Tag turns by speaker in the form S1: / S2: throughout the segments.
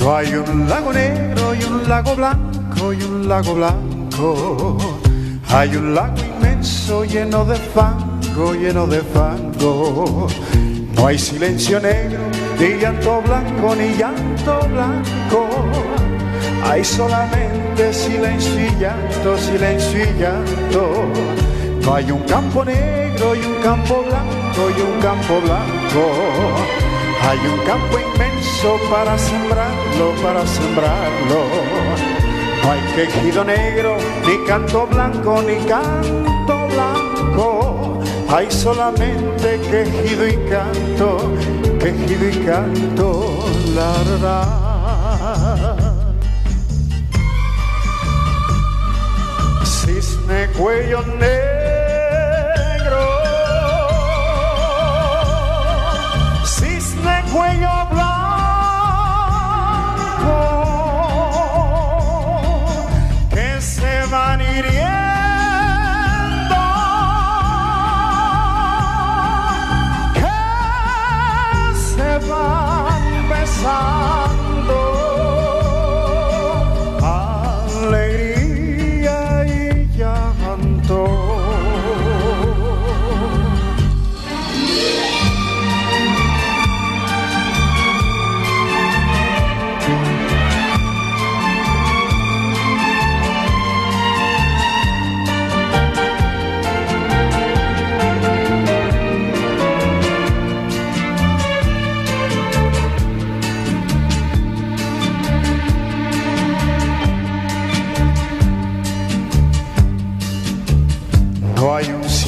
S1: No hay un lago negro y un lago blanco y un lago blanco. Hay un lago inmenso lleno de fango, lleno de fango. No hay silencio negro, ni llanto blanco, ni llanto blanco. Hay solamente silencio y llanto, silencio y llanto. No hay un campo negro y un campo blanco y un campo blanco. Hay un campo inmenso para sembrarlo, para sembrarlo. No hay quejido negro, ni canto blanco, ni canto blanco. Hay solamente quejido y canto, quejido y canto. La, la, Cisne cuello negro.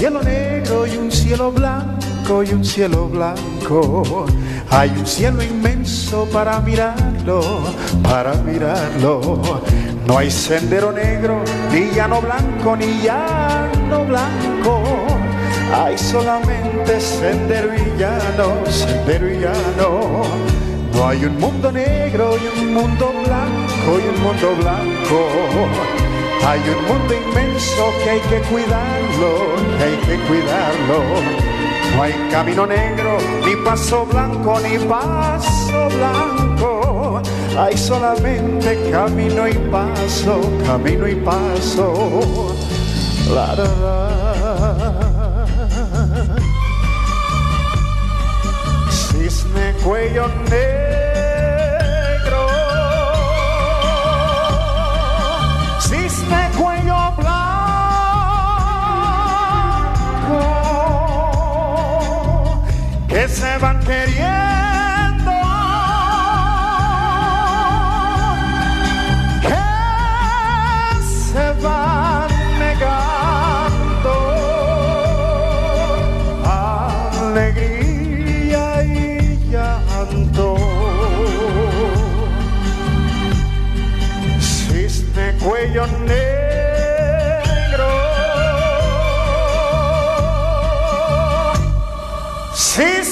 S1: Cielo negro y un cielo blanco y un cielo blanco. Hay un cielo inmenso para mirarlo, para mirarlo. No hay sendero negro, ni llano blanco, ni llano blanco. Hay solamente sendero y llano, sendero y llano. No hay un mundo negro y un mundo blanco y un mundo blanco. Hay un mundo inmenso que hay que cuidarlo, que hay que cuidarlo. No hay camino negro, ni paso blanco, ni paso blanco. Hay solamente camino y paso, camino y paso. La, la, la. Cisne cuello negro. Se van queriendo. Que se van negando. Alegría y llanto. Cisne cuello negro. Cisne